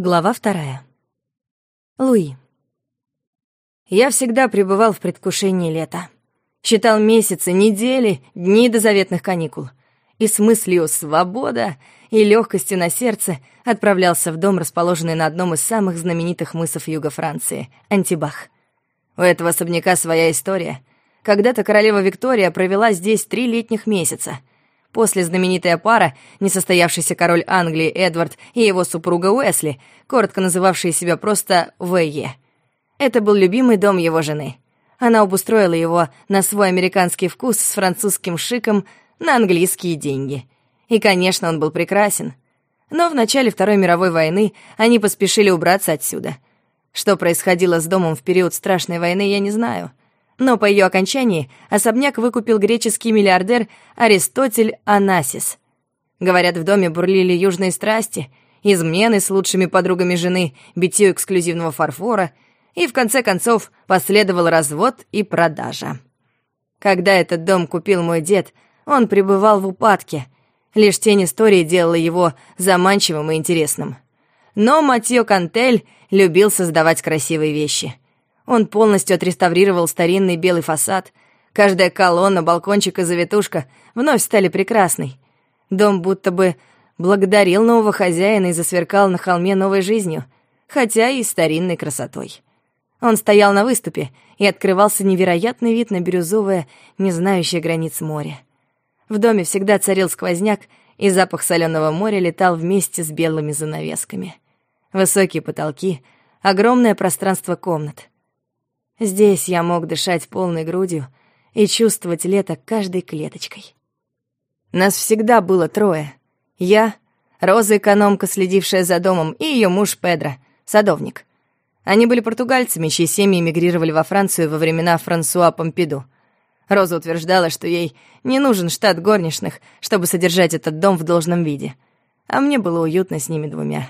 Глава вторая. Луи. Я всегда пребывал в предвкушении лета. Считал месяцы, недели, дни до заветных каникул. И с мыслью «свобода» и легкостью на сердце отправлялся в дом, расположенный на одном из самых знаменитых мысов юга Франции — Антибах. У этого особняка своя история. Когда-то королева Виктория провела здесь три летних месяца. После знаменитая пара, несостоявшийся король Англии Эдвард и его супруга Уэсли, коротко называвшие себя просто В.Е. Это был любимый дом его жены. Она обустроила его на свой американский вкус с французским шиком на английские деньги. И, конечно, он был прекрасен. Но в начале Второй мировой войны они поспешили убраться отсюда. Что происходило с домом в период страшной войны, я не знаю. Но по ее окончании особняк выкупил греческий миллиардер Аристотель Анасис. Говорят, в доме бурлили южные страсти, измены с лучшими подругами жены, битье эксклюзивного фарфора, и в конце концов последовал развод и продажа. Когда этот дом купил мой дед, он пребывал в упадке. Лишь тень истории делала его заманчивым и интересным. Но Матьё Кантель любил создавать красивые вещи — он полностью отреставрировал старинный белый фасад. Каждая колонна, балкончик и завитушка вновь стали прекрасной. Дом будто бы благодарил нового хозяина и засверкал на холме новой жизнью, хотя и старинной красотой. Он стоял на выступе, и открывался невероятный вид на бирюзовое, не знающее границ море. В доме всегда царил сквозняк, и запах соленого моря летал вместе с белыми занавесками. Высокие потолки, огромное пространство комнат. Здесь я мог дышать полной грудью и чувствовать лето каждой клеточкой. Нас всегда было трое. Я, Роза-экономка, следившая за домом, и ее муж Педро, садовник. Они были португальцами, чьи семьи эмигрировали во Францию во времена Франсуа Помпиду. Роза утверждала, что ей не нужен штат горничных, чтобы содержать этот дом в должном виде. А мне было уютно с ними двумя.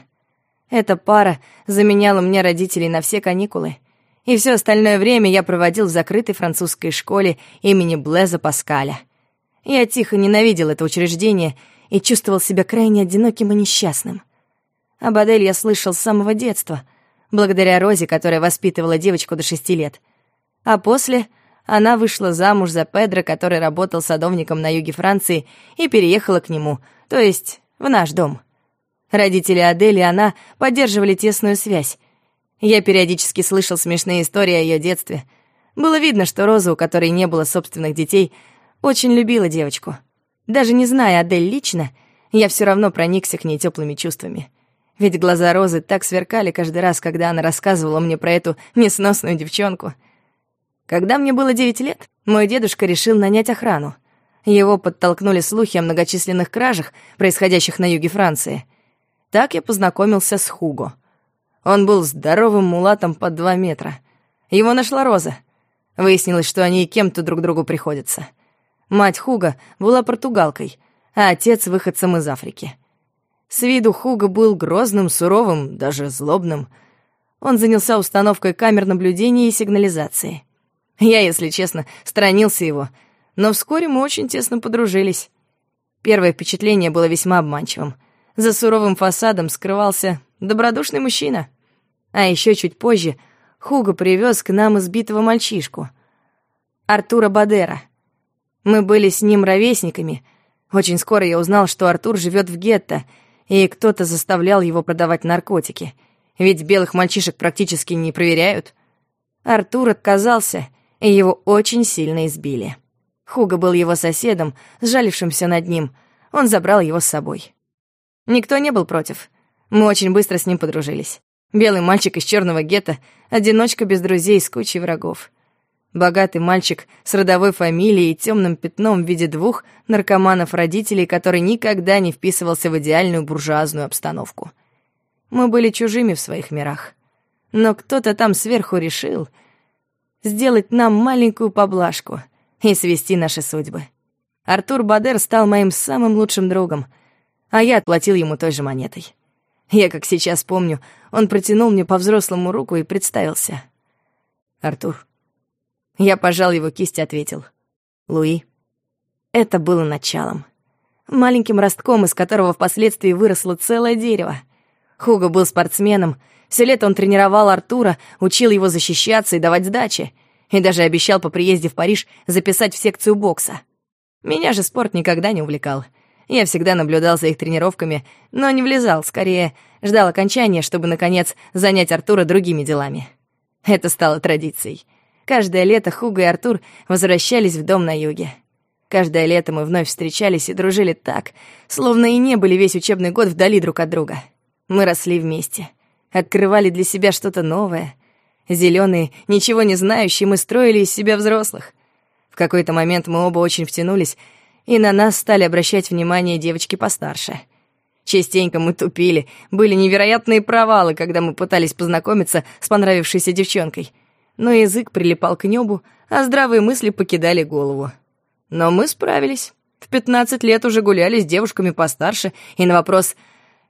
Эта пара заменяла мне родителей на все каникулы — и все остальное время я проводил в закрытой французской школе имени Блеза Паскаля. Я тихо ненавидел это учреждение и чувствовал себя крайне одиноким и несчастным. Об Адель я слышал с самого детства, благодаря Розе, которая воспитывала девочку до шести лет. А после она вышла замуж за Педро, который работал садовником на юге Франции, и переехала к нему, то есть в наш дом. Родители Адели и она поддерживали тесную связь, я периодически слышал смешные истории о ее детстве. Было видно, что Роза, у которой не было собственных детей, очень любила девочку. Даже не зная Адель лично, я все равно проникся к ней теплыми чувствами. Ведь глаза Розы так сверкали каждый раз, когда она рассказывала мне про эту несносную девчонку. Когда мне было девять лет, мой дедушка решил нанять охрану. Его подтолкнули слухи о многочисленных кражах, происходящих на юге Франции. Так я познакомился с Хуго — он был здоровым мулатом под два метра. Его нашла Роза. Выяснилось, что они кем-то друг другу приходятся. Мать Хуга была португалкой, а отец — выходцем из Африки. С виду Хуга был грозным, суровым, даже злобным. Он занялся установкой камер наблюдения и сигнализации. Я, если честно, сторонился его, но вскоре мы очень тесно подружились. Первое впечатление было весьма обманчивым. За суровым фасадом скрывался добродушный мужчина. А еще чуть позже Хуго привез к нам избитого мальчишку, Артура Бадера. Мы были с ним ровесниками. Очень скоро я узнал, что Артур живет в гетто, и кто-то заставлял его продавать наркотики. Ведь белых мальчишек практически не проверяют. Артур отказался, и его очень сильно избили. Хуго был его соседом, сжалившимся над ним. Он забрал его с собой. Никто не был против. Мы очень быстро с ним подружились. Белый мальчик из черного гетто, одиночка без друзей с кучей врагов. Богатый мальчик с родовой фамилией и темным пятном в виде двух наркоманов-родителей, который никогда не вписывался в идеальную буржуазную обстановку. Мы были чужими в своих мирах. Но кто-то там сверху решил сделать нам маленькую поблажку и свести наши судьбы. Артур Бадер стал моим самым лучшим другом, а я отплатил ему той же монетой. Я, как сейчас помню, он протянул мне по-взрослому руку и представился. «Артур». Я пожал его кисть и ответил. «Луи». Это было началом. Маленьким ростком, из которого впоследствии выросло целое дерево. Хуго был спортсменом. Все лето он тренировал Артура, учил его защищаться и давать сдачи. И даже обещал по приезде в Париж записать в секцию бокса. Меня же спорт никогда не увлекал. Я всегда наблюдал за их тренировками, но не влезал, скорее ждал окончания, чтобы, наконец, занять Артура другими делами. Это стало традицией. Каждое лето Хуго и Артур возвращались в дом на юге. Каждое лето мы вновь встречались и дружили так, словно и не были весь учебный год вдали друг от друга. Мы росли вместе, открывали для себя что-то новое. Зелёные, ничего не знающие, мы строили из себя взрослых. В какой-то момент мы оба очень втянулись — и на нас стали обращать внимание девочки постарше. Частенько мы тупили, были невероятные провалы, когда мы пытались познакомиться с понравившейся девчонкой. Но язык прилипал к небу, а здравые мысли покидали голову. Но мы справились. В 15 лет уже гуляли с девушками постарше, и на вопрос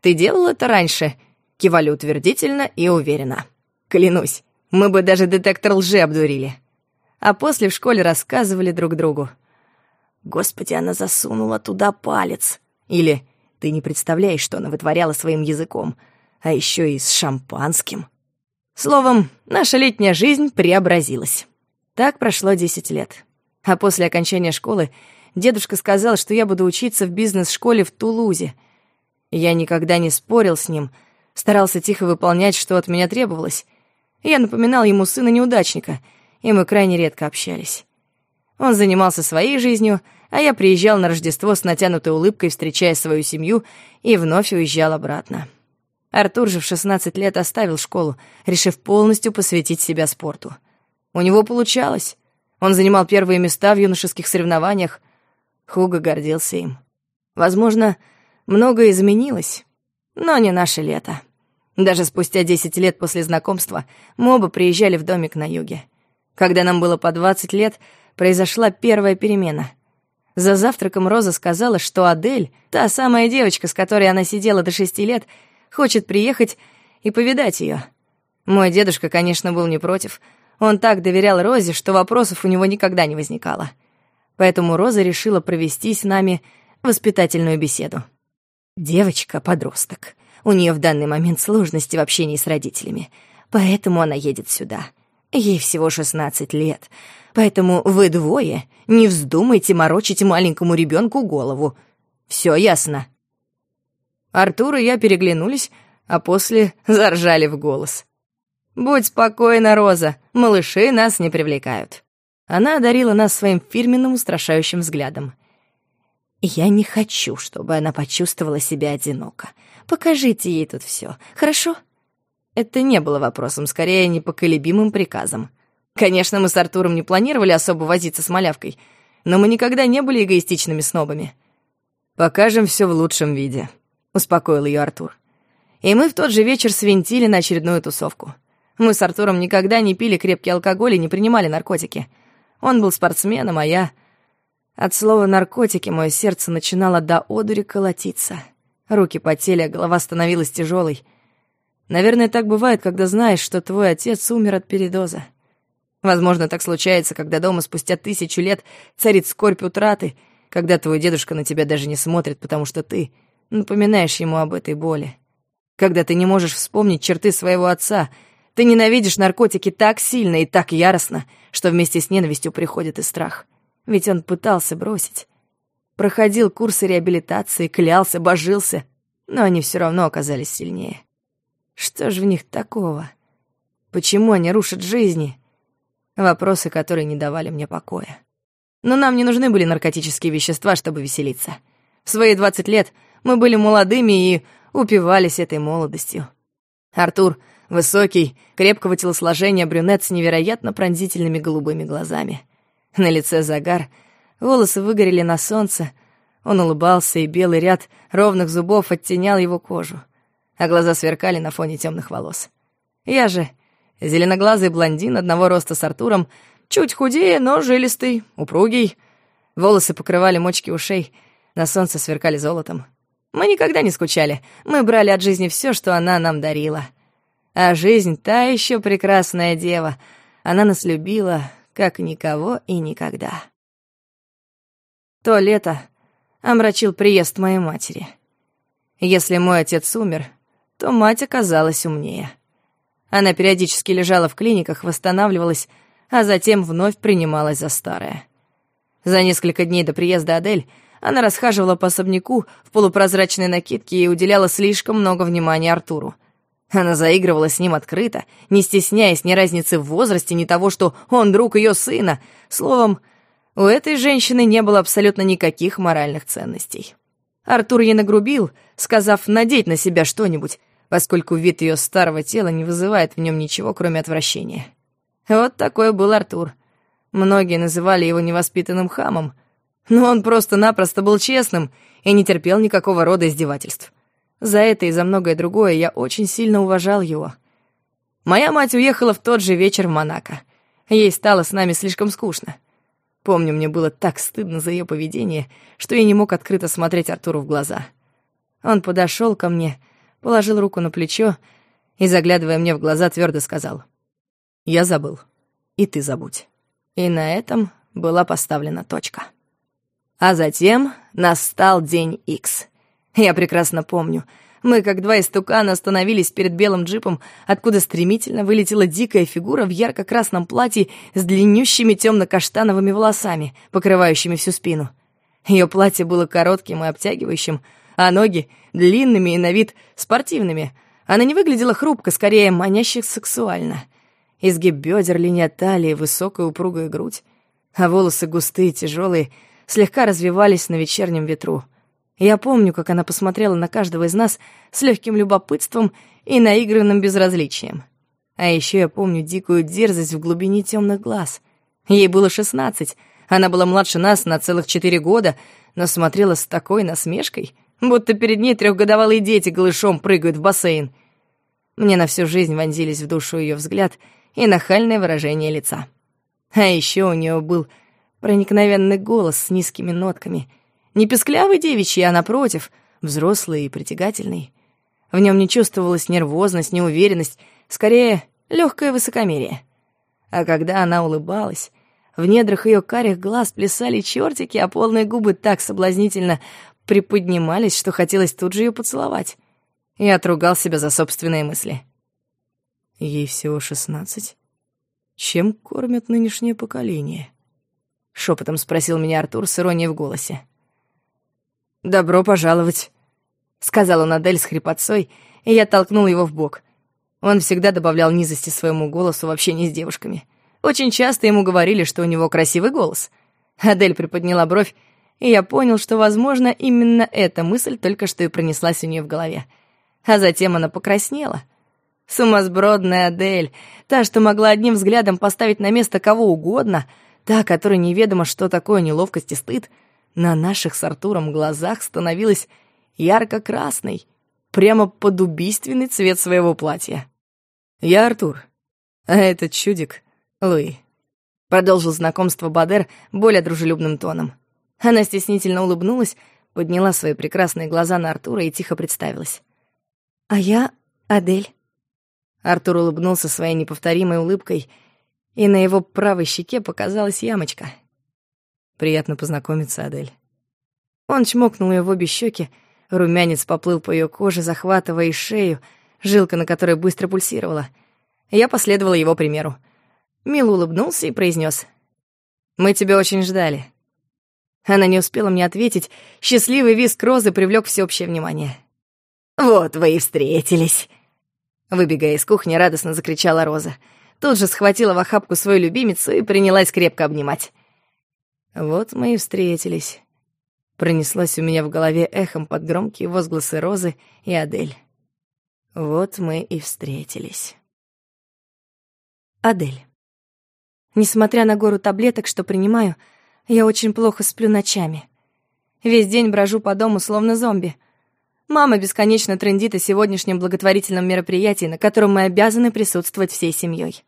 «Ты делал это раньше?» кивали утвердительно и уверенно. Клянусь, мы бы даже детектор лжи обдурили. А после в школе рассказывали друг другу. «Господи, она засунула туда палец!» Или «Ты не представляешь, что она вытворяла своим языком, а еще и с шампанским!» Словом, наша летняя жизнь преобразилась. Так прошло десять лет. А после окончания школы дедушка сказал, что я буду учиться в бизнес-школе в Тулузе. Я никогда не спорил с ним, старался тихо выполнять, что от меня требовалось. Я напоминал ему сына неудачника, и мы крайне редко общались. Он занимался своей жизнью, а я приезжал на Рождество с натянутой улыбкой, встречая свою семью, и вновь уезжал обратно. Артур же в 16 лет оставил школу, решив полностью посвятить себя спорту. У него получалось. Он занимал первые места в юношеских соревнованиях. Хуго гордился им. Возможно, многое изменилось, но не наше лето. Даже спустя 10 лет после знакомства мы оба приезжали в домик на юге. Когда нам было по 20 лет, произошла первая перемена. За завтраком Роза сказала, что Адель, та самая девочка, с которой она сидела до шести лет, хочет приехать и повидать ее. Мой дедушка, конечно, был не против. Он так доверял Розе, что вопросов у него никогда не возникало. Поэтому Роза решила провести с нами воспитательную беседу. Девочка-подросток. У нее в данный момент сложности в общении с родителями, поэтому она едет сюда. Ей всего 16 лет, поэтому вы двое не вздумайте морочить маленькому ребенку голову. Все ясно?» Артур и я переглянулись, а после заржали в голос. «Будь спокойна, Роза, малыши нас не привлекают». Она одарила нас своим фирменным устрашающим взглядом. «Я не хочу, чтобы она почувствовала себя одиноко. Покажите ей тут все, хорошо?» Это не было вопросом, скорее непоколебимым приказом. Конечно, мы с Артуром не планировали особо возиться с малявкой, но мы никогда не были эгоистичными снобами. «Покажем все в лучшем виде», — успокоил ее Артур. И мы в тот же вечер свинтили на очередную тусовку. Мы с Артуром никогда не пили крепкий алкоголь и не принимали наркотики. Он был спортсменом, а я... От слова «наркотики» мое сердце начинало до одури колотиться. Руки потели, а голова становилась тяжелой — Наверное, так бывает, когда знаешь, что твой отец умер от передоза. Возможно, так случается, когда дома спустя тысячу лет царит скорбь утраты, когда твой дедушка на тебя даже не смотрит, потому что ты напоминаешь ему об этой боли. Когда ты не можешь вспомнить черты своего отца, ты ненавидишь наркотики так сильно и так яростно, что вместе с ненавистью приходит и страх. Ведь он пытался бросить. Проходил курсы реабилитации, клялся, божился, но они все равно оказались сильнее. Что ж в них такого? Почему они рушат жизни? Вопросы, которые не давали мне покоя. Но нам не нужны были наркотические вещества, чтобы веселиться. В свои 20 лет мы были молодыми и упивались этой молодостью. Артур — высокий, крепкого телосложения брюнет с невероятно пронзительными голубыми глазами. На лице загар, волосы выгорели на солнце, он улыбался, и белый ряд ровных зубов оттенял его кожу а глаза сверкали на фоне темных волос. Я же зеленоглазый блондин одного роста с Артуром, чуть худее, но жилистый, упругий. Волосы покрывали мочки ушей, на солнце сверкали золотом. Мы никогда не скучали, мы брали от жизни все, что она нам дарила. А жизнь — та еще прекрасная дева. Она нас любила, как никого и никогда. То лето омрачил приезд моей матери. Если мой отец умер, то мать оказалась умнее. Она периодически лежала в клиниках, восстанавливалась, а затем вновь принималась за старое. За несколько дней до приезда Адель она расхаживала по особняку в полупрозрачной накидке и уделяла слишком много внимания Артуру. Она заигрывала с ним открыто, не стесняясь ни разницы в возрасте, ни того, что он друг ее сына. Словом, у этой женщины не было абсолютно никаких моральных ценностей. Артур ей нагрубил, сказав надеть на себя что-нибудь, поскольку вид ее старого тела не вызывает в нем ничего, кроме отвращения. Вот такой был Артур. Многие называли его невоспитанным хамом, но он просто-напросто был честным и не терпел никакого рода издевательств. За это и за многое другое я очень сильно уважал его. Моя мать уехала в тот же вечер в Монако. Ей стало с нами слишком скучно. Помню, мне было так стыдно за ее поведение, что я не мог открыто смотреть Артуру в глаза. Он подошел ко мне, положил руку на плечо и, заглядывая мне в глаза, твердо сказал. «Я забыл. И ты забудь». И на этом была поставлена точка. А затем настал день Икс. Я прекрасно помню. Мы, как два истукана, остановились перед белым джипом, откуда стремительно вылетела дикая фигура в ярко-красном платье с длиннющими темно-каштановыми волосами, покрывающими всю спину. Ее платье было коротким и обтягивающим, а ноги — длинными и на вид спортивными. Она не выглядела хрупко, скорее маняще сексуально. Изгиб бедер, линия талии, высокая упругая грудь. А волосы густые, тяжелые, слегка развивались на вечернем ветру. Я помню, как она посмотрела на каждого из нас с легким любопытством и наигранным безразличием. А еще я помню дикую дерзость в глубине темных глаз. Ей было шестнадцать, она была младше нас на целых четыре года, но смотрела с такой насмешкой, будто перед ней трехгодовалые дети голышом прыгают в бассейн. Мне на всю жизнь вонзились в душу ее взгляд и нахальное выражение лица. А еще у нее был проникновенный голос с низкими нотками. Не песклявый девичий, а напротив, взрослый и притягательный. В нем не чувствовалась нервозность, неуверенность, скорее, легкое высокомерие. А когда она улыбалась, в недрах ее карих глаз плясали чертики, а полные губы так соблазнительно приподнимались, что хотелось тут же ее поцеловать. Я отругал себя за собственные мысли. Ей всего шестнадцать. Чем кормят нынешнее поколение? Шепотом спросил меня Артур с иронией в голосе. «Добро пожаловать», — сказал он Адель с хрипотцой, и я толкнул его в бок. Он всегда добавлял низости своему голосу в общении с девушками. Очень часто ему говорили, что у него красивый голос. Адель приподняла бровь, и я понял, что, возможно, именно эта мысль только что и пронеслась у нее в голове. А затем она покраснела. Сумасбродная Адель, та, что могла одним взглядом поставить на место кого угодно — Та, которой неведомо, что такое неловкость и стыд, на наших с Артуром глазах становилась ярко-красной, прямо под убийственный цвет своего платья. «Я Артур, а этот чудик — Луи», — продолжил знакомство Бадер более дружелюбным тоном. Она стеснительно улыбнулась, подняла свои прекрасные глаза на Артура и тихо представилась. «А я Адель». Артур улыбнулся своей неповторимой улыбкой — и на его правой щеке показалась ямочка. «Приятно познакомиться, Адель». Он чмокнул ее в обе щеки, румянец поплыл по ее коже, захватывая шею, жилка на которой быстро пульсировала. Я последовала его примеру. Мил улыбнулся и произнес: «Мы тебя очень ждали». Она не успела мне ответить, счастливый визг розы привлек всеобщее внимание. «Вот вы и встретились!» Выбегая из кухни, радостно закричала Роза — тут же схватила в охапку свою любимицу и принялась крепко обнимать. Вот мы и встретились. Пронеслось у меня в голове эхом под громкие возгласы Розы и Адель. Вот мы и встретились. Адель. Несмотря на гору таблеток, что принимаю, я очень плохо сплю ночами. Весь день брожу по дому, словно зомби — Мама бесконечно трындит о сегодняшнем благотворительном мероприятии, на котором мы обязаны присутствовать всей семьей.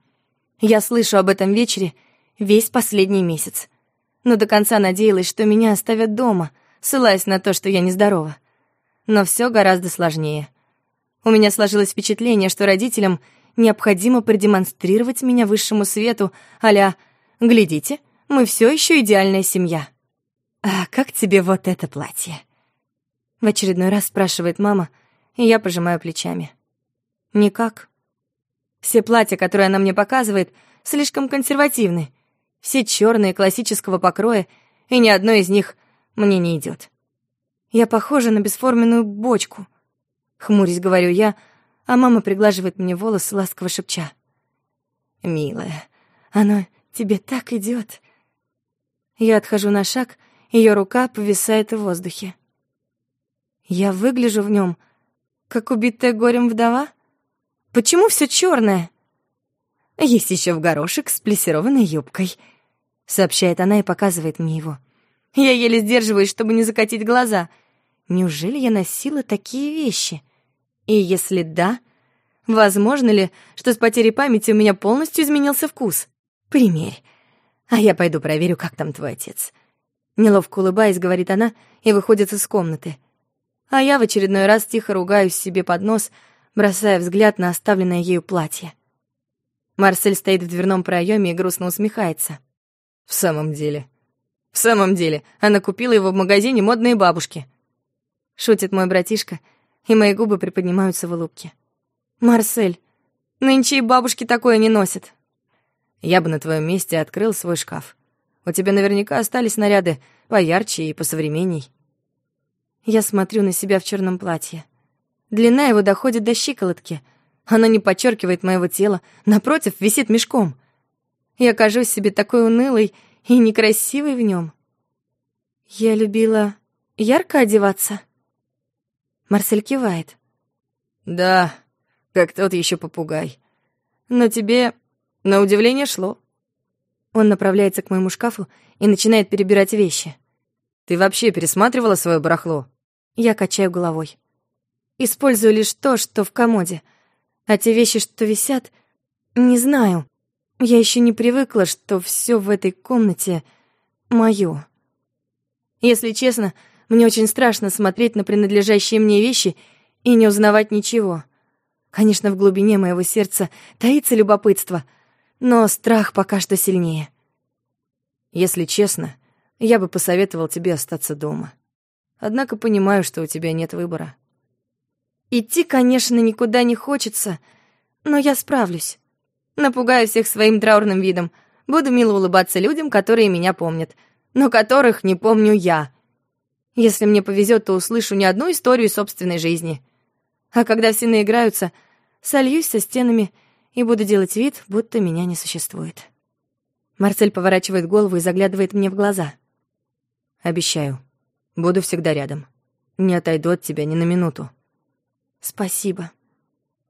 Я слышу об этом вечере весь последний месяц. Но до конца надеялась, что меня оставят дома, ссылаясь на то, что я нездорова. Но все гораздо сложнее. У меня сложилось впечатление, что родителям необходимо продемонстрировать меня высшему свету, аля «Глядите, мы все еще идеальная семья». «А как тебе вот это платье?» В очередной раз спрашивает мама, и я пожимаю плечами. Никак. Все платья, которые она мне показывает, слишком консервативны. Все черные, классического покроя, и ни одно из них мне не идет. Я похожа на бесформенную бочку. Хмурясь, говорю я, а мама приглаживает мне волосы, ласково шепча. «Милая, оно тебе так идет. Я отхожу на шаг, ее рука повисает в воздухе. Я выгляжу в нем, как убитая горем вдова? Почему все черное? Есть еще в горошек с плессированной юбкой, сообщает она и показывает мне его. Я еле сдерживаюсь, чтобы не закатить глаза. Неужели я носила такие вещи? И если да, возможно ли, что с потерей памяти у меня полностью изменился вкус? Примерь. А я пойду проверю, как там твой отец. Неловко улыбаясь, говорит она и выходит из комнаты. А я в очередной раз тихо ругаюсь себе под нос, бросая взгляд на оставленное ею платье. Марсель стоит в дверном проеме и грустно усмехается. В самом деле. В самом деле, она купила его в магазине «Модные бабушки». Шутит мой братишка, и мои губы приподнимаются в улыбке. «Марсель, нынче и бабушки такое не носят». Я бы на твоем месте открыл свой шкаф. У тебя наверняка остались наряды поярче и посовременней. Я смотрю на себя в черном платье. Длина его доходит до щиколотки. Оно не подчеркивает моего тела, напротив, висит мешком. Я кажусь себе такой унылой и некрасивой в нем. Я любила ярко одеваться. Марсель кивает. Да, как тот еще попугай. Но тебе, на удивление, шло. Он направляется к моему шкафу и начинает перебирать вещи. Ты вообще пересматривала свое барахло? Я качаю головой. Использую лишь то, что в комоде. А те вещи, что висят, не знаю. Я еще не привыкла, что все в этой комнате моё. Если честно, мне очень страшно смотреть на принадлежащие мне вещи и не узнавать ничего. Конечно, в глубине моего сердца таится любопытство, но страх пока что сильнее. Если честно, я бы посоветовал тебе остаться дома. Однако понимаю, что у тебя нет выбора. Идти, конечно, никуда не хочется, но я справлюсь. Напугаю всех своим траурным видом, буду мило улыбаться людям, которые меня помнят, но которых не помню я. Если мне повезет, то услышу не одну историю собственной жизни. А когда все наиграются, сольюсь со стенами и буду делать вид, будто меня не существует. Марсель поворачивает голову и заглядывает мне в глаза. Обещаю, буду всегда рядом. Не отойду от тебя ни на минуту. Спасибо.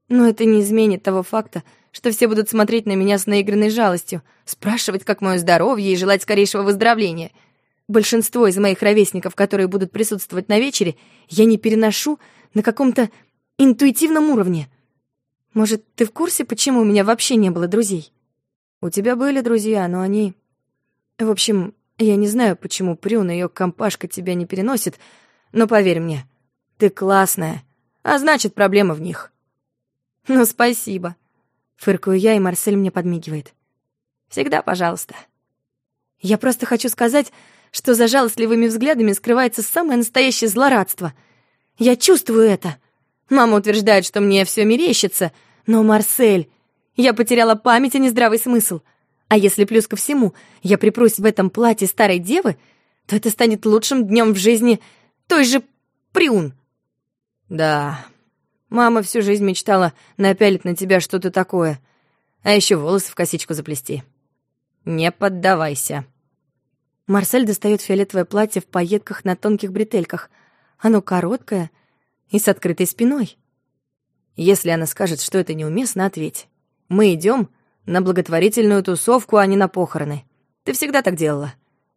Но это не изменит того факта, что все будут смотреть на меня с наигранной жалостью, спрашивать, как мое здоровье и желать скорейшего выздоровления. Большинство из моих ровесников, которые будут присутствовать на вечере, я не переношу на каком-то интуитивном уровне. Может, ты в курсе, почему у меня вообще не было друзей? У тебя были друзья, но они... В общем, я не знаю, почему Прюн и её компашка тебя не переносит, но поверь мне, ты классная, а значит, проблема в них. Ну, спасибо. Фыркаю я, и Марсель мне подмигивает. Всегда пожалуйста. Я просто хочу сказать, что за жалостливыми взглядами скрывается самое настоящее злорадство. Я чувствую это. Мама утверждает, что мне все мерещится, но, Марсель, я потеряла память и нездравый смысл — а если плюс ко всему я припрусь в этом платье старой девы, то это станет лучшим днем в жизни той же Приун. Да, мама всю жизнь мечтала напялить на тебя что-то такое, а еще волосы в косичку заплести. Не поддавайся. Марсель достает фиолетовое платье в пайетках на тонких бретельках. Оно короткое и с открытой спиной. Если она скажет, что это неуместно, ответь. Мы идем на благотворительную тусовку, а не на похороны. Ты всегда так делала.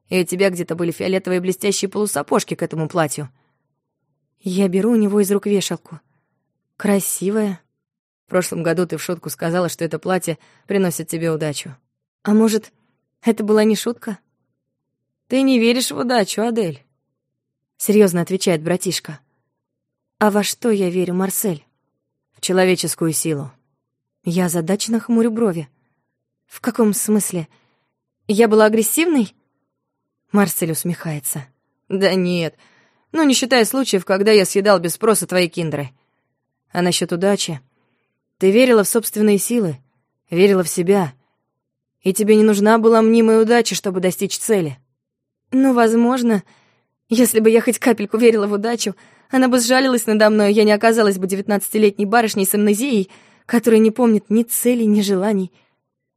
И у тебя где-то были фиолетовые блестящие полусапожки к этому платью. Я беру у него из рук вешалку. Красивая. В прошлом году ты в шутку сказала, что это платье приносит тебе удачу. А может, это была не шутка? Ты не веришь в удачу, Адель. Серьезно отвечает братишка. А во что я верю, Марсель? В человеческую силу. Я озадаченно хмурю брови. «В каком смысле? Я была агрессивной?» Марсель усмехается. «Да нет. Ну, не считая случаев, когда я съедал без спроса твои киндеры. А насчет удачи? Ты верила в собственные силы, верила в себя. И тебе не нужна была мнимая удача, чтобы достичь цели. Ну, возможно, если бы я хоть капельку верила в удачу, она бы сжалилась надо мной, я не оказалась бы девятнадцатилетней барышней с амнезией, которая не помнит ни целей, ни желаний.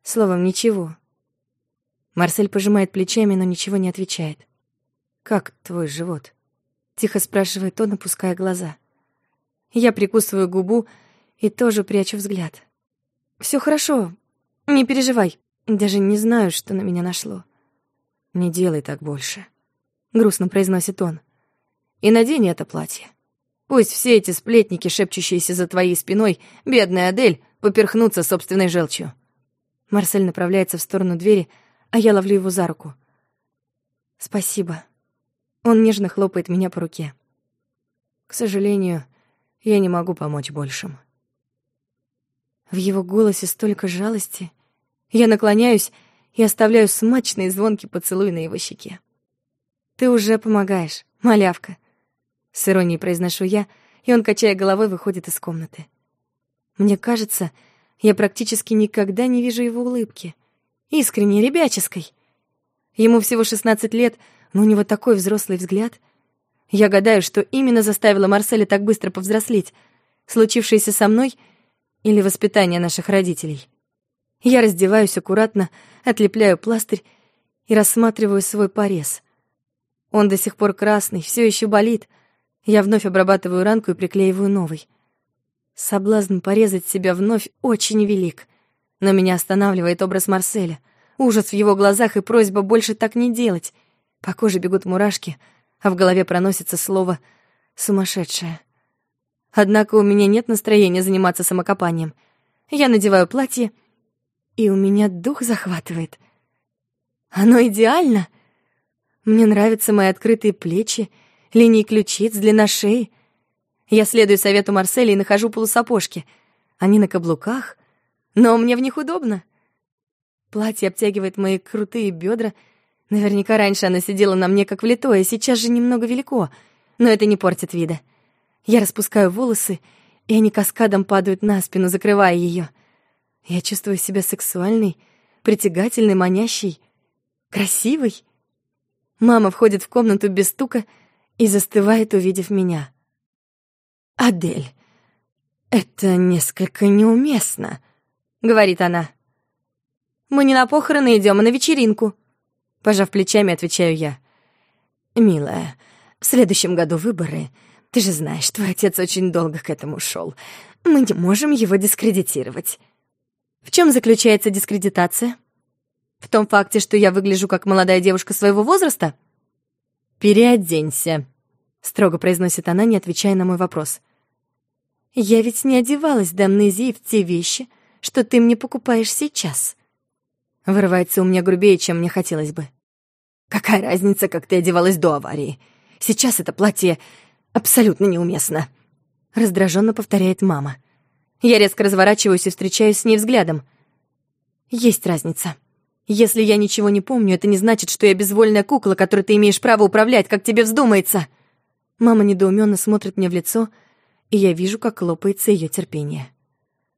Словом, ничего. Марсель пожимает плечами, но ничего не отвечает. «Как твой живот?» — тихо спрашивает он, опуская глаза. Я прикусываю губу и тоже прячу взгляд. Все хорошо, не переживай. Даже не знаю, что на меня нашло». «Не делай так больше», — грустно произносит он. «И надень это платье. Пусть все эти сплетники, шепчущиеся за твоей спиной, бедная Адель, поперхнутся собственной желчью». Марсель направляется в сторону двери, а я ловлю его за руку. «Спасибо». Он нежно хлопает меня по руке. «К сожалению, я не могу помочь большим». В его голосе столько жалости. Я наклоняюсь и оставляю смачный звонкий поцелуй на его щеке. «Ты уже помогаешь, малявка», — с иронией произношу я, и он, качая головой, выходит из комнаты. Мне кажется, я практически никогда не вижу его улыбки. Искренней, ребяческой. Ему всего 16 лет, но у него такой взрослый взгляд. Я гадаю, что именно заставило Марселя так быстро повзрослеть. Случившееся со мной или воспитание наших родителей. Я раздеваюсь аккуратно, отлепляю пластырь и рассматриваю свой порез. Он до сих пор красный, все еще болит. Я вновь обрабатываю ранку и приклеиваю новый. Соблазн порезать себя вновь очень велик. Но меня останавливает образ Марселя. Ужас в его глазах и просьба больше так не делать. По коже бегут мурашки, а в голове проносится слово «сумасшедшая». Однако у меня нет настроения заниматься самокопанием. Я надеваю платье — и у меня дух захватывает. Оно идеально. Мне нравятся мои открытые плечи, линии ключиц, длина шеи. Я следую совету Марселя и нахожу полусапожки. Они на каблуках, но мне в них удобно. Платье обтягивает мои крутые бедра. Наверняка раньше оно сидело на мне как влитое, сейчас же немного велико, но это не портит вида. Я распускаю волосы, и они каскадом падают на спину, закрывая ее. Я чувствую себя сексуальной, притягательной, манящей, красивой. Мама входит в комнату без стука и застывает, увидев меня. «Адель, это несколько неуместно», — говорит она. «Мы не на похороны идем, а на вечеринку», — пожав плечами, отвечаю я. «Милая, в следующем году выборы. Ты же знаешь, твой отец очень долго к этому шел. Мы не можем его дискредитировать». В чем заключается дискредитация? В том факте, что я выгляжу как молодая девушка своего возраста? «Переоденься», — строго произносит она, не отвечая на мой вопрос. «Я ведь не одевалась до амнезии в те вещи, что ты мне покупаешь сейчас». Вырывается у меня грубее, чем мне хотелось бы. «Какая разница, как ты одевалась до аварии? Сейчас это платье абсолютно неуместно», — раздраженно повторяет мама. Я резко разворачиваюсь и встречаюсь с ней взглядом. Есть разница. Если я ничего не помню, это не значит, что я безвольная кукла, которой ты имеешь право управлять, как тебе вздумается. Мама недоуменно смотрит мне в лицо, и я вижу, как лопается ее терпение.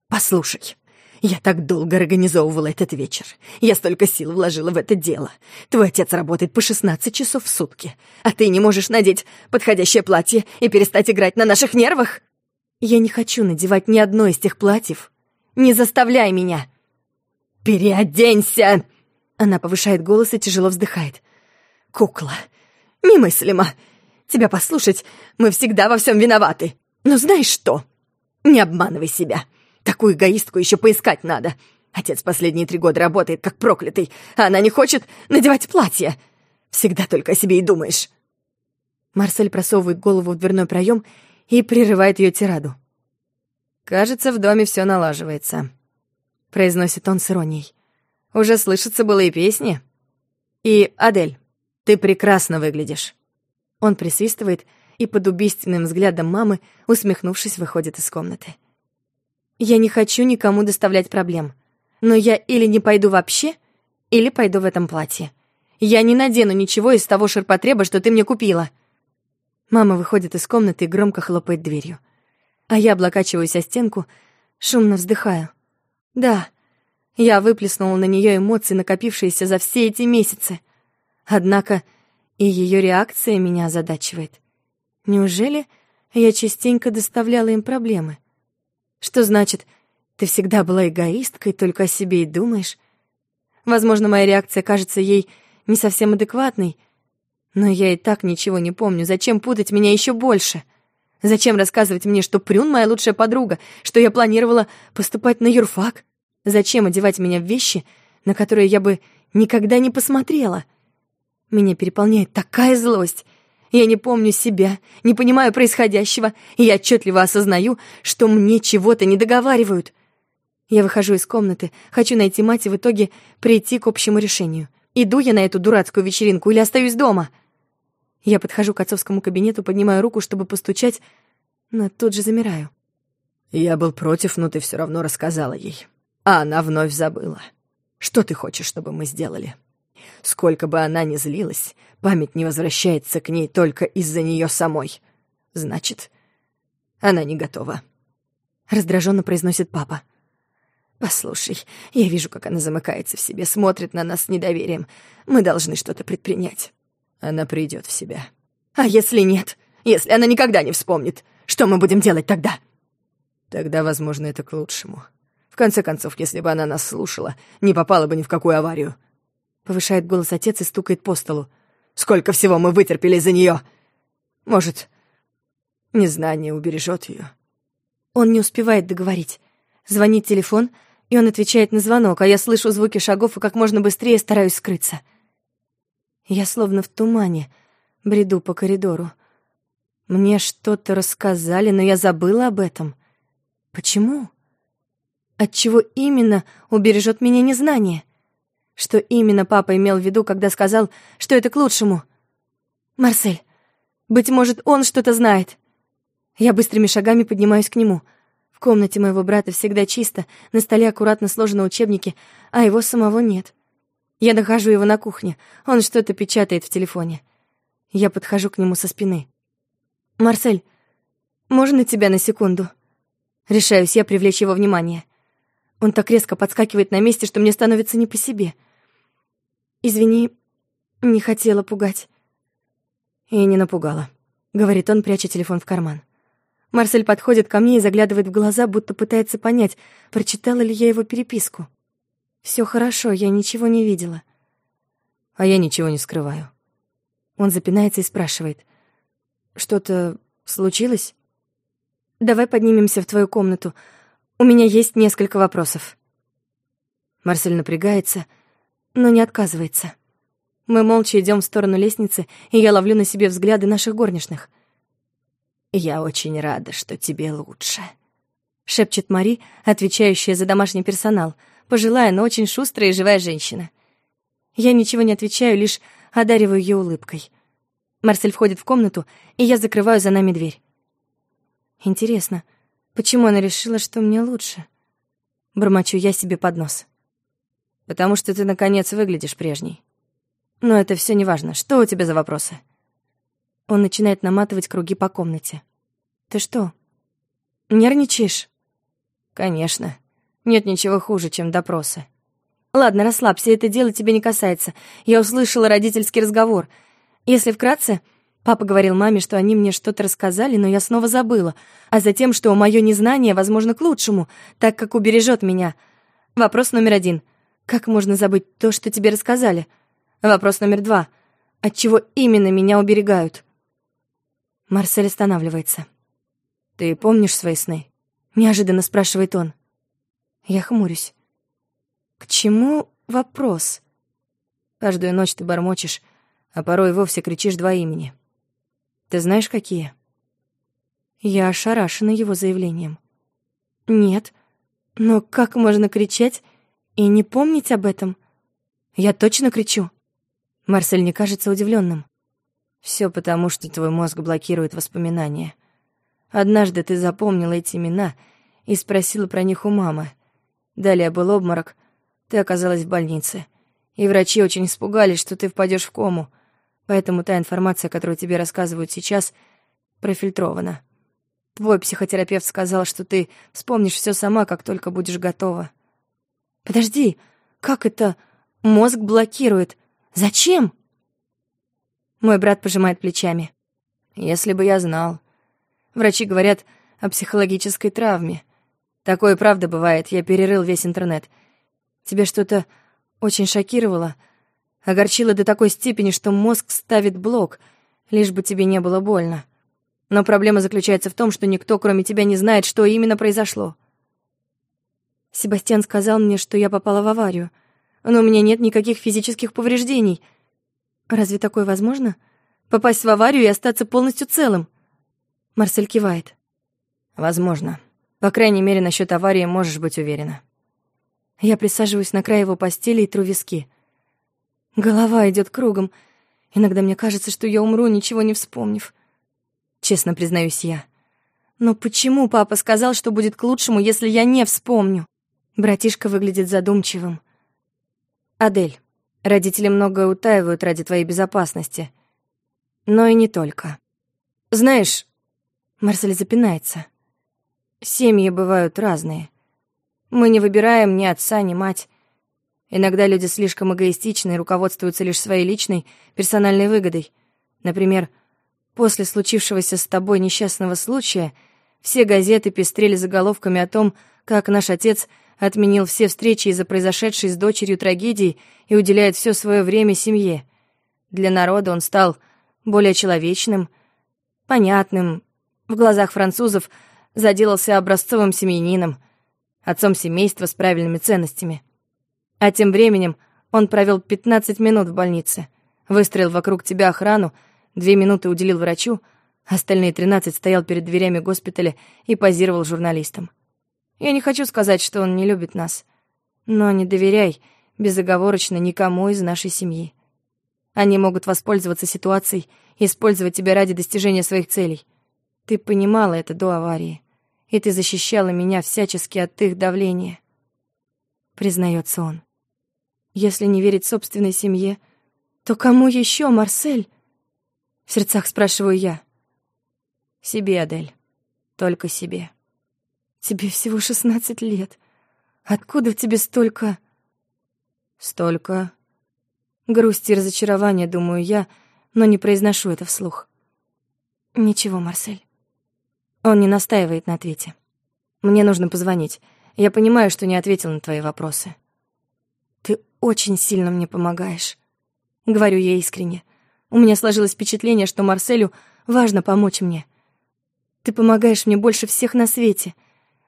«Послушай, я так долго организовывала этот вечер. Я столько сил вложила в это дело. Твой отец работает по 16 часов в сутки, а ты не можешь надеть подходящее платье и перестать играть на наших нервах?» Я не хочу надевать ни одно из тех платьев. Не заставляй меня!» «Переоденься!» Она повышает голос и тяжело вздыхает. «Кукла, немыслимо. Тебя послушать, мы всегда во всем виноваты. Но знаешь что? Не обманывай себя. Такую эгоистку еще поискать надо. Отец последние три года работает как проклятый, а она не хочет надевать платье. Всегда только о себе и думаешь». Марсель просовывает голову в дверной проем и прерывает ее тираду. «Кажется, в доме все налаживается», — произносит он с иронией. «Уже слышатся былые песни. И, Адель, ты прекрасно выглядишь». Он присвистывает и под убийственным взглядом мамы, усмехнувшись, выходит из комнаты. «Я не хочу никому доставлять проблем, но я или не пойду вообще, или пойду в этом платье. Я не надену ничего из того ширпотреба, что ты мне купила». Мама выходит из комнаты и громко хлопает дверью. А я облокачиваюсь о стенку, Шумно вздыхаю. Да, я выплеснула на нее эмоции, накопившиеся за все эти месяцы. Однако и ее реакция меня озадачивает. Неужели я частенько доставляла им проблемы? Что значит, ты всегда была эгоисткой, только о себе и думаешь? Возможно, моя реакция кажется ей не совсем адекватной, но я и так ничего не помню. Зачем путать меня еще больше? Зачем рассказывать мне, что Прюн моя лучшая подруга, что я планировала поступать на юрфак? Зачем одевать меня в вещи, на которые я бы никогда не посмотрела? Меня переполняет такая злость. Я не помню себя, не понимаю происходящего, и я отчетливо осознаю, что мне чего-то не договаривают. Я выхожу из комнаты, хочу найти мать и в итоге прийти к общему решению. Иду я на эту дурацкую вечеринку или остаюсь дома? Я подхожу к отцовскому кабинету, поднимаю руку, чтобы постучать, но тут же замираю. Я был против, но ты все равно рассказала ей. А она вновь забыла. Что ты хочешь, чтобы мы сделали? Сколько бы она ни злилась, память не возвращается к ней только из-за нее самой. Значит, она не готова. Раздраженно произносит папа. «Послушай, я вижу, как она замыкается в себе, смотрит на нас с недоверием. Мы должны что-то предпринять. Она придет в себя». «А если нет? Если она никогда не вспомнит? Что мы будем делать тогда?» «Тогда, возможно, это к лучшему. Конце концов, если бы она нас слушала, не попала бы ни в какую аварию». Повышает голос отец и стукает по столу. «Сколько всего мы вытерпели за нее! Может, незнание убережет ее. Он не успевает договорить. Звонит телефон — и он отвечает на звонок, а я слышу звуки шагов и как можно быстрее стараюсь скрыться. Я словно в тумане, бреду по коридору. Мне что-то рассказали, но я забыла об этом. Почему? Отчего именно убережет меня незнание? Что именно папа имел в виду, когда сказал, что это к лучшему? Марсель, быть может, он что-то знает. Я быстрыми шагами поднимаюсь к нему — в комнате моего брата всегда чисто, на столе аккуратно сложены учебники, а его самого нет. Я нахожу его на кухне, он что-то печатает в телефоне. Я подхожу к нему со спины. «Марсель, можно тебя на секунду?» Решаюсь я привлечь его внимание. Он так резко подскакивает на месте, что мне становится не по себе. «Извини, не хотела пугать». «И не напугала», — говорит он, пряча телефон в карман. Марсель подходит ко мне и заглядывает в глаза, будто пытается понять, прочитала ли я его переписку. Все хорошо, я ничего не видела. А я ничего не скрываю. Он запинается и спрашивает. Что-то случилось? Давай поднимемся в твою комнату. У меня есть несколько вопросов. Марсель напрягается, но не отказывается. Мы молча идем в сторону лестницы, и я ловлю на себе взгляды наших горничных. «Я очень рада, что тебе лучше», — шепчет Мари, отвечающая за домашний персонал, пожилая, но очень шустрая и живая женщина. Я ничего не отвечаю, лишь одариваю ее улыбкой. Марсель входит в комнату, и я закрываю за нами дверь. Интересно, почему она решила, что мне лучше? Бормочу я себе под нос. «Потому что ты, наконец, выглядишь прежней. Но это все не важно. Что у тебя за вопросы?» Он начинает наматывать круги по комнате. «Ты что, нервничаешь?» «Конечно. Нет ничего хуже, чем допросы». «Ладно, расслабься, это дело тебе не касается. Я услышала родительский разговор. Если вкратце, папа говорил маме, что они мне что-то рассказали, но я снова забыла, а затем, что мое незнание, возможно, к лучшему, так как убережет меня. Вопрос номер один. Как можно забыть то, что тебе рассказали? Вопрос номер два. От чего именно меня уберегают?» Марсель останавливается. «Ты помнишь свои сны?» — неожиданно спрашивает он. Я хмурюсь. «К чему вопрос?» «Каждую ночь ты бормочешь, а порой вовсе кричишь два имени. Ты знаешь, какие?» Я ошарашена его заявлением. «Нет, но как можно кричать и не помнить об этом? Я точно кричу». Марсель не кажется удивленным. Все потому, что твой мозг блокирует воспоминания. Однажды ты запомнила эти имена и спросила про них у мамы. Далее был обморок, ты оказалась в больнице. И врачи очень испугались, что ты впадешь в кому. Поэтому та информация, которую тебе рассказывают сейчас, профильтрована. Твой психотерапевт сказал, что ты вспомнишь все сама, как только будешь готова. Подожди, как это мозг блокирует? Зачем? Мой брат пожимает плечами. Если бы я знал. Врачи говорят о психологической травме. Такое правда бывает, я перерыл весь интернет. Тебе что-то очень шокировало? Огорчило до такой степени, что мозг ставит блок, лишь бы тебе не было больно. Но проблема заключается в том, что никто, кроме тебя, не знает, что именно произошло. Себастьян сказал мне, что я попала в аварию, но у меня нет никаких физических повреждений. Разве такое возможно? Попасть в аварию и остаться полностью целым? Марсель кивает. Возможно. По крайней мере, насчет аварии можешь быть уверена. Я присаживаюсь на край его постели и тру виски. Голова идет кругом. Иногда мне кажется, что я умру, ничего не вспомнив. Честно признаюсь я. Но почему папа сказал, что будет к лучшему, если я не вспомню? Братишка выглядит задумчивым. Адель, родители многое утаивают ради твоей безопасности. Но и не только. Знаешь, Марсель запинается. Семьи бывают разные. Мы не выбираем ни отца, ни мать. Иногда люди слишком эгоистичны и руководствуются лишь своей личной, персональной выгодой. Например, после случившегося с тобой несчастного случая все газеты пестрели заголовками о том, как наш отец отменил все встречи из-за произошедшей с дочерью трагедии и уделяет все свое время семье. Для народа он стал более человечным, понятным, в глазах французов заделался образцовым семьянином, отцом семейства с правильными ценностями. А тем временем он провел 15 минут в больнице, выстроил вокруг тебя охрану, две минуты уделил врачу, остальные 13 стоял перед дверями госпиталя и позировал журналистам. Я не хочу сказать, что он не любит нас, но не доверяй безоговорочно никому из нашей семьи. Они могут воспользоваться ситуацией и использовать тебя ради достижения своих целей. Ты понимала это до аварии, и ты защищала меня всячески от их давления. Признается он. Если не верить собственной семье, то кому еще, Марсель? В сердцах спрашиваю я. Себе, Адель. Только себе. Тебе всего шестнадцать лет. Откуда в тебе столько... Столько... Грусть и разочарование, думаю я, но не произношу это вслух. Ничего, Марсель. Он не настаивает на ответе. Мне нужно позвонить. Я понимаю, что не ответил на твои вопросы. Ты очень сильно мне помогаешь. Говорю я искренне. У меня сложилось впечатление, что Марселю важно помочь мне. Ты помогаешь мне больше всех на свете.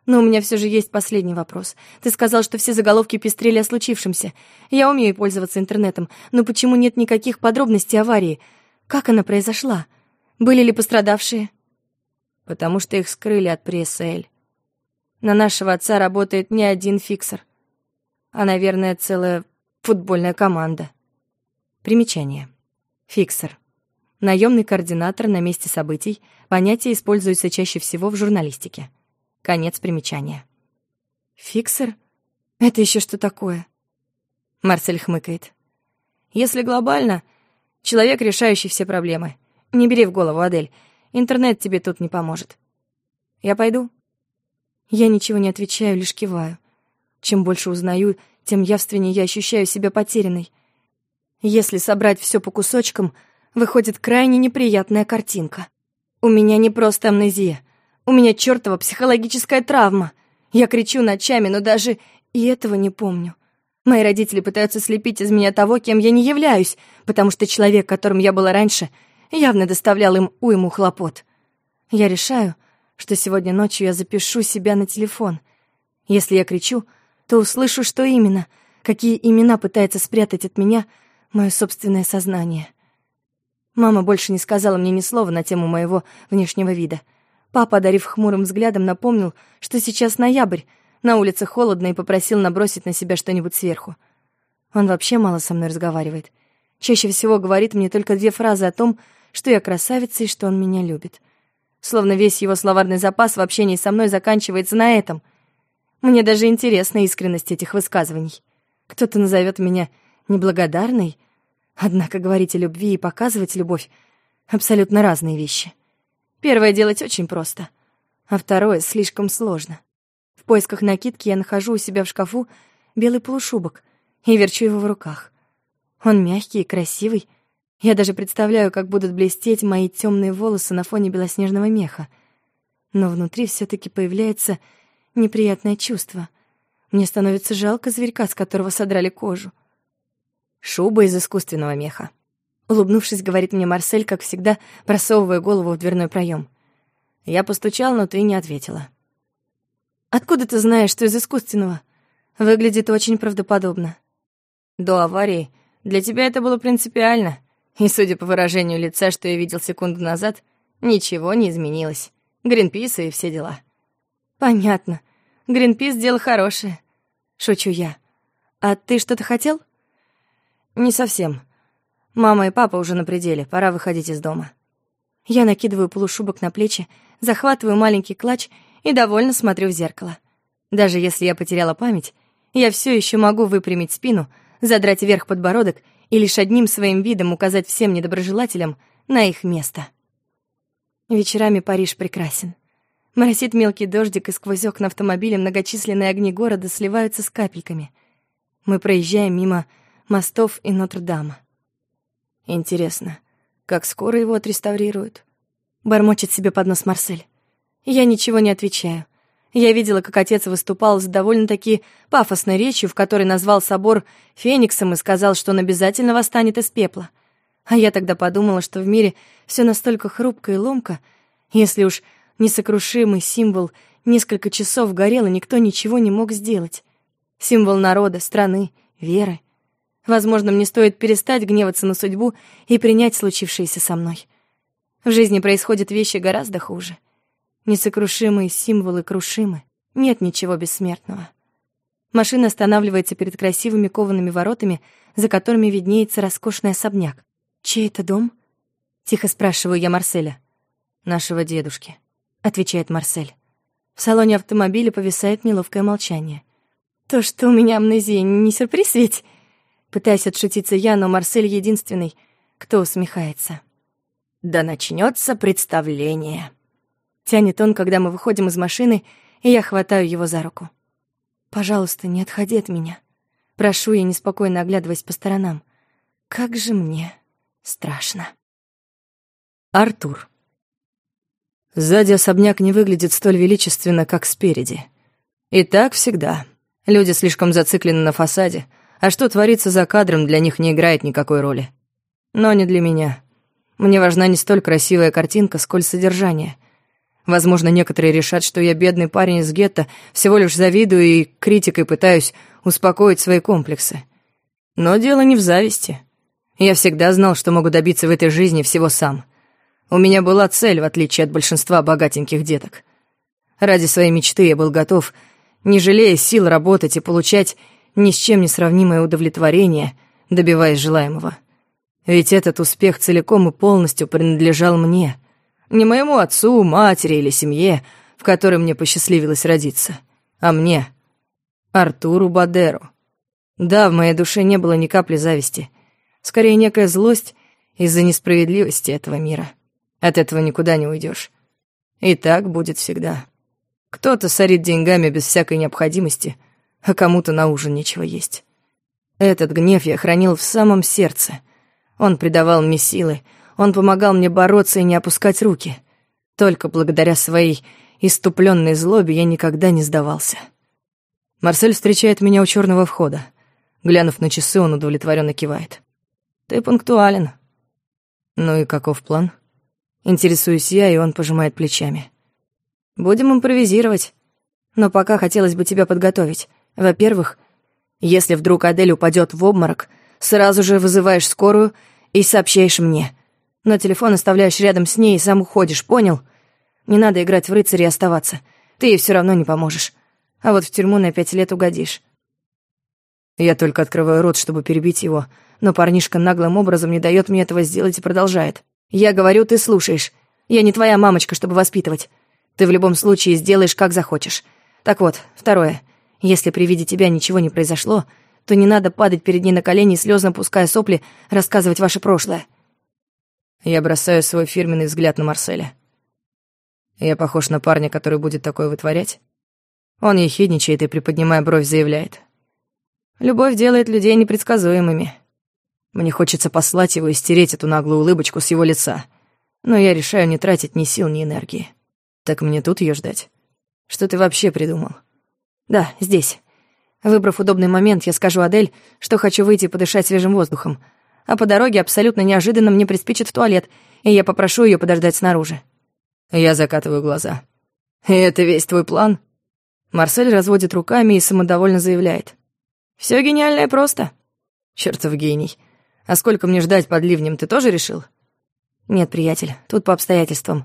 Но у меня все же есть последний вопрос. Ты сказал, что все заголовки пестрели о случившемся. Я умею пользоваться интернетом, но почему нет никаких подробностей аварии? Как она произошла? Были ли пострадавшие? потому что их скрыли от прессы, Эль. На нашего отца работает не один фиксер, а, наверное, целая футбольная команда. Примечание. Фиксер. Наемный координатор на месте событий. Понятие используется чаще всего в журналистике. Конец примечания. Фиксер? Это еще что такое? Марсель хмыкает. Если глобально, человек, решающий все проблемы. Не бери в голову, Адель. Интернет тебе тут не поможет. Я пойду?» Я ничего не отвечаю, лишь киваю. Чем больше узнаю, тем явственнее я ощущаю себя потерянной. Если собрать все по кусочкам, выходит крайне неприятная картинка. У меня не просто амнезия. У меня чертова психологическая травма. Я кричу ночами, но даже и этого не помню. Мои родители пытаются слепить из меня того, кем я не являюсь, потому что человек, которым я была раньше, явно доставлял им уйму хлопот. Я решаю, что сегодня ночью я запишу себя на телефон. Если я кричу, то услышу, что именно, какие имена пытается спрятать от меня мое собственное сознание. Мама больше не сказала мне ни слова на тему моего внешнего вида. Папа, одарив хмурым взглядом, напомнил, что сейчас ноябрь, на улице холодно и попросил набросить на себя что-нибудь сверху. Он вообще мало со мной разговаривает. Чаще всего говорит мне только две фразы о том, что я красавица и что он меня любит. Словно весь его словарный запас в общении со мной заканчивается на этом. Мне даже интересна искренность этих высказываний. Кто-то назовет меня неблагодарной, однако говорить о любви и показывать любовь — абсолютно разные вещи. Первое делать очень просто, а второе слишком сложно. В поисках накидки я нахожу у себя в шкафу белый полушубок и верчу его в руках. Он мягкий и красивый. Я даже представляю, как будут блестеть мои темные волосы на фоне белоснежного меха. Но внутри все таки появляется неприятное чувство. Мне становится жалко зверька, с которого содрали кожу. Шуба из искусственного меха. Улыбнувшись, говорит мне Марсель, как всегда, просовывая голову в дверной проем. Я постучал, но ты не ответила. «Откуда ты знаешь, что из искусственного?» Выглядит очень правдоподобно. До аварии для тебя это было принципиально, и, судя по выражению лица, что я видел секунду назад, ничего не изменилось. Гринпис и все дела. Понятно. Гринпис — дело хорошее. Шучу я. А ты что-то хотел? Не совсем. Мама и папа уже на пределе, пора выходить из дома. Я накидываю полушубок на плечи, захватываю маленький клатч и довольно смотрю в зеркало. Даже если я потеряла память, я все еще могу выпрямить спину, задрать вверх подбородок и лишь одним своим видом указать всем недоброжелателям на их место. Вечерами Париж прекрасен. Моросит мелкий дождик, и сквозь окна автомобиля многочисленные огни города сливаются с капельками. Мы проезжаем мимо мостов и Нотр-Дама. Интересно, как скоро его отреставрируют? Бормочет себе под нос Марсель. Я ничего не отвечаю. Я видела, как отец выступал с довольно-таки пафосной речью, в которой назвал собор Фениксом и сказал, что он обязательно восстанет из пепла. А я тогда подумала, что в мире все настолько хрупко и ломко, если уж несокрушимый символ несколько часов горел, и никто ничего не мог сделать. Символ народа, страны, веры. Возможно, мне стоит перестать гневаться на судьбу и принять случившееся со мной. В жизни происходят вещи гораздо хуже — Несокрушимые символы крушимы. Нет ничего бессмертного. Машина останавливается перед красивыми коваными воротами, за которыми виднеется роскошный особняк. «Чей это дом?» — тихо спрашиваю я Марселя. «Нашего дедушки», — отвечает Марсель. В салоне автомобиля повисает неловкое молчание. «То, что у меня амнезия, не сюрприз ведь?» Пытаюсь отшутиться я, но Марсель единственный, кто усмехается. «Да начнется представление», Тянет он, когда мы выходим из машины, и я хватаю его за руку. «Пожалуйста, не отходи от меня». Прошу я, неспокойно оглядываясь по сторонам. «Как же мне страшно». Артур. Сзади особняк не выглядит столь величественно, как спереди. И так всегда. Люди слишком зациклены на фасаде, а что творится за кадром, для них не играет никакой роли. Но не для меня. Мне важна не столь красивая картинка, сколь содержание — Возможно, некоторые решат, что я бедный парень из гетто, всего лишь завидую и критикой пытаюсь успокоить свои комплексы. Но дело не в зависти. Я всегда знал, что могу добиться в этой жизни всего сам. У меня была цель, в отличие от большинства богатеньких деток. Ради своей мечты я был готов, не жалея сил, работать и получать ни с чем не сравнимое удовлетворение, добиваясь желаемого. Ведь этот успех целиком и полностью принадлежал мне — не моему отцу, матери или семье, в которой мне посчастливилось родиться, а мне, Артуру Бадеру. Да, в моей душе не было ни капли зависти. Скорее, некая злость из-за несправедливости этого мира. От этого никуда не уйдешь. И так будет всегда. Кто-то сорит деньгами без всякой необходимости, а кому-то на ужин нечего есть. Этот гнев я хранил в самом сердце. Он придавал мне силы, он помогал мне бороться и не опускать руки. Только благодаря своей иступленной злобе я никогда не сдавался. Марсель встречает меня у черного входа. Глянув на часы, он удовлетворенно кивает. «Ты пунктуален». «Ну и каков план?» Интересуюсь я, и он пожимает плечами. «Будем импровизировать. Но пока хотелось бы тебя подготовить. Во-первых, если вдруг Адель упадет в обморок, сразу же вызываешь скорую и сообщаешь мне но телефон оставляешь рядом с ней и сам уходишь, понял? Не надо играть в рыцаря и оставаться. Ты ей все равно не поможешь. А вот в тюрьму на пять лет угодишь. Я только открываю рот, чтобы перебить его, но парнишка наглым образом не дает мне этого сделать и продолжает. Я говорю, ты слушаешь. Я не твоя мамочка, чтобы воспитывать. Ты в любом случае сделаешь, как захочешь. Так вот, второе. Если при виде тебя ничего не произошло, то не надо падать перед ней на колени и слезно пуская сопли, рассказывать ваше прошлое. Я бросаю свой фирменный взгляд на Марселя. Я похож на парня, который будет такое вытворять? Он ехидничает и, приподнимая бровь, заявляет. Любовь делает людей непредсказуемыми. Мне хочется послать его и стереть эту наглую улыбочку с его лица. Но я решаю не тратить ни сил, ни энергии. Так мне тут ее ждать? Что ты вообще придумал? Да, здесь. Выбрав удобный момент, я скажу Адель, что хочу выйти подышать свежим воздухом. А по дороге абсолютно неожиданно мне приспичит в туалет, и я попрошу ее подождать снаружи. Я закатываю глаза. «И это весь твой план?» Марсель разводит руками и самодовольно заявляет. «Всё гениально и просто». «Чёртов гений. А сколько мне ждать под ливнем, ты тоже решил?» «Нет, приятель, тут по обстоятельствам.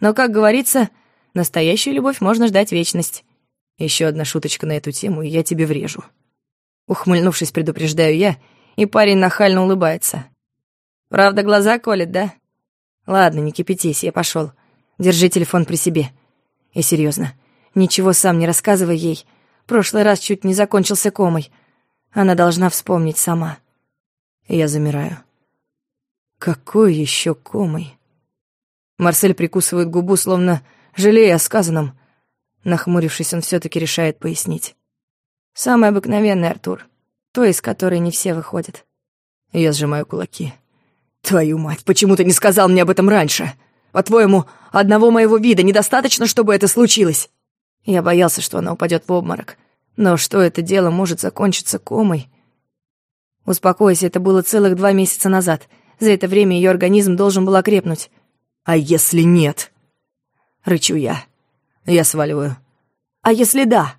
Но, как говорится, настоящую любовь можно ждать вечность». Еще одна шуточка на эту тему, и я тебе врежу. Ухмыльнувшись, предупреждаю я, и парень нахально улыбается. «Правда, глаза колет, да?» «Ладно, не кипятись, я пошел. Держи телефон при себе. И серьезно, ничего сам не рассказывай ей. Прошлый раз чуть не закончился комой. Она должна вспомнить сама. Я замираю. Какой еще комой? Марсель прикусывает губу, словно жалея о сказанном. Нахмурившись, он все таки решает пояснить. Самый обыкновенный Артур. То, из которой не все выходят. Я сжимаю кулаки. «Твою мать, почему ты не сказал мне об этом раньше?» По-твоему, одного моего вида недостаточно, чтобы это случилось?» Я боялся, что она упадет в обморок. Но что это дело может закончиться комой? Успокойся, это было целых два месяца назад. За это время ее организм должен был окрепнуть. «А если нет?» Рычу я. Я сваливаю. «А если да?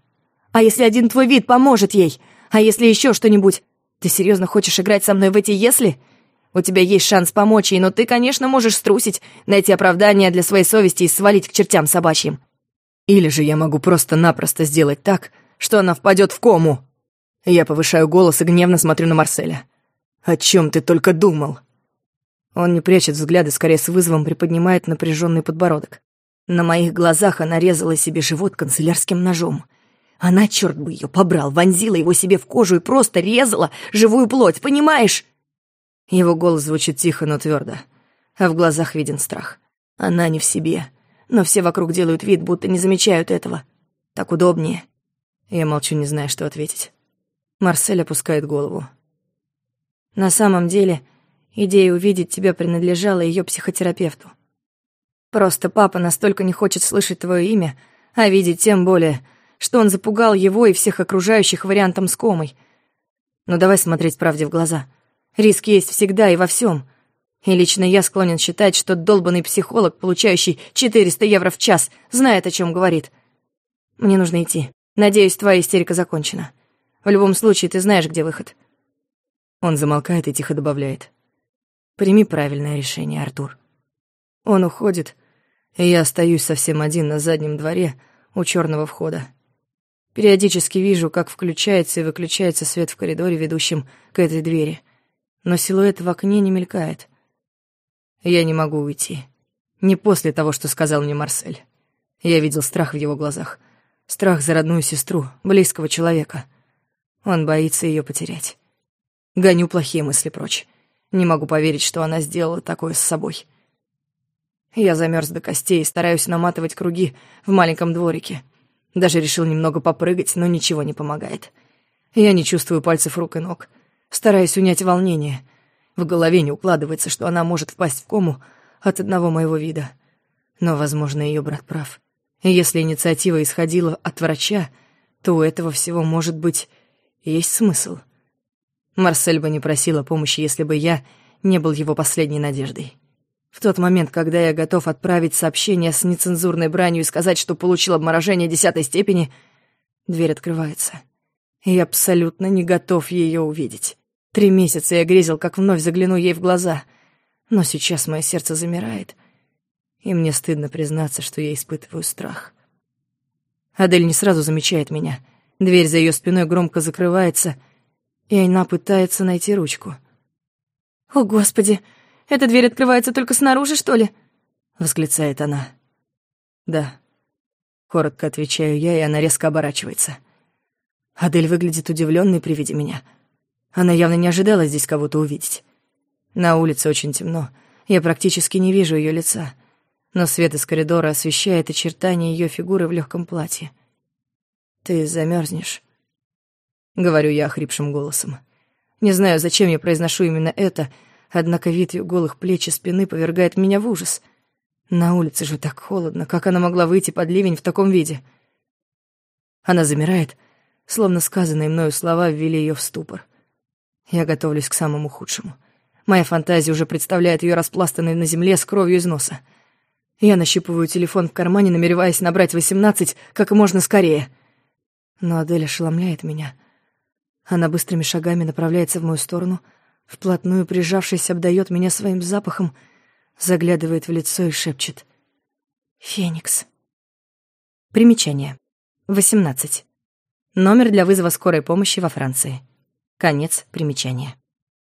А если один твой вид поможет ей? А если еще что-нибудь? Ты серьезно хочешь играть со мной в эти «если»?» У тебя есть шанс помочь ей, но ты, конечно, можешь струсить, найти оправдание для своей совести и свалить к чертям собачьим. Или же я могу просто-напросто сделать так, что она впадет в кому. Я повышаю голос и гневно смотрю на Марселя. «О чем ты только думал?» Он не прячет взгляды, скорее с вызовом приподнимает напряженный подбородок. На моих глазах она резала себе живот канцелярским ножом. Она, черт бы ее, побрал, вонзила его себе в кожу и просто резала живую плоть, понимаешь? Его голос звучит тихо, но твердо, а в глазах виден страх. Она не в себе, но все вокруг делают вид, будто не замечают этого. Так удобнее. Я молчу, не зная, что ответить. Марсель опускает голову. На самом деле, идея увидеть тебя принадлежала ее психотерапевту. Просто папа настолько не хочет слышать твое имя, а видеть тем более, что он запугал его и всех окружающих вариантом с комой. Но давай смотреть правде в глаза — Риск есть всегда и во всем. И лично я склонен считать, что долбанный психолог, получающий 400 евро в час, знает, о чем говорит. Мне нужно идти. Надеюсь, твоя истерика закончена. В любом случае, ты знаешь, где выход. Он замолкает и тихо добавляет. Прими правильное решение, Артур. Он уходит, и я остаюсь совсем один на заднем дворе у черного входа. Периодически вижу, как включается и выключается свет в коридоре, ведущем к этой двери — но силуэт в окне не мелькает. Я не могу уйти. Не после того, что сказал мне Марсель. Я видел страх в его глазах. Страх за родную сестру, близкого человека. Он боится ее потерять. Гоню плохие мысли прочь. Не могу поверить, что она сделала такое с собой. Я замерз до костей и стараюсь наматывать круги в маленьком дворике. Даже решил немного попрыгать, но ничего не помогает. Я не чувствую пальцев рук и ног — стараясь унять волнение. В голове не укладывается, что она может впасть в кому от одного моего вида. Но, возможно, ее брат прав. Если инициатива исходила от врача, то у этого всего, может быть, есть смысл. Марсель бы не просил о помощи, если бы я не был его последней надеждой. В тот момент, когда я готов отправить сообщение с нецензурной бранью и сказать, что получил обморожение десятой степени, дверь открывается. И я абсолютно не готов ее увидеть. Три месяца я грезил, как вновь загляну ей в глаза. Но сейчас мое сердце замирает, и мне стыдно признаться, что я испытываю страх. Адель не сразу замечает меня. Дверь за ее спиной громко закрывается, и она пытается найти ручку. «О, Господи! Эта дверь открывается только снаружи, что ли?» — восклицает она. «Да». Коротко отвечаю я, и она резко оборачивается. Адель выглядит удивленной при виде меня — она явно не ожидала здесь кого-то увидеть. На улице очень темно. Я практически не вижу ее лица. но свет из коридора освещает очертания ее фигуры в легком платье. «Ты замерзнешь, говорю я хрипшим голосом. Не знаю, зачем я произношу именно это, однако вид ее голых плеч и спины повергает меня в ужас. На улице же так холодно, как она могла выйти под ливень в таком виде? Она замирает, словно сказанные мною слова ввели ее в ступор. Я готовлюсь к самому худшему. Моя фантазия уже представляет ее распластанной на земле с кровью из носа. Я нащупываю телефон в кармане, намереваясь набрать восемнадцать как можно скорее. Но Адель ошеломляет меня. Она быстрыми шагами направляется в мою сторону, вплотную прижавшись, обдает меня своим запахом, заглядывает в лицо и шепчет. «Феникс». Примечание. 18. Номер для вызова скорой помощи во Франции. Конец примечания.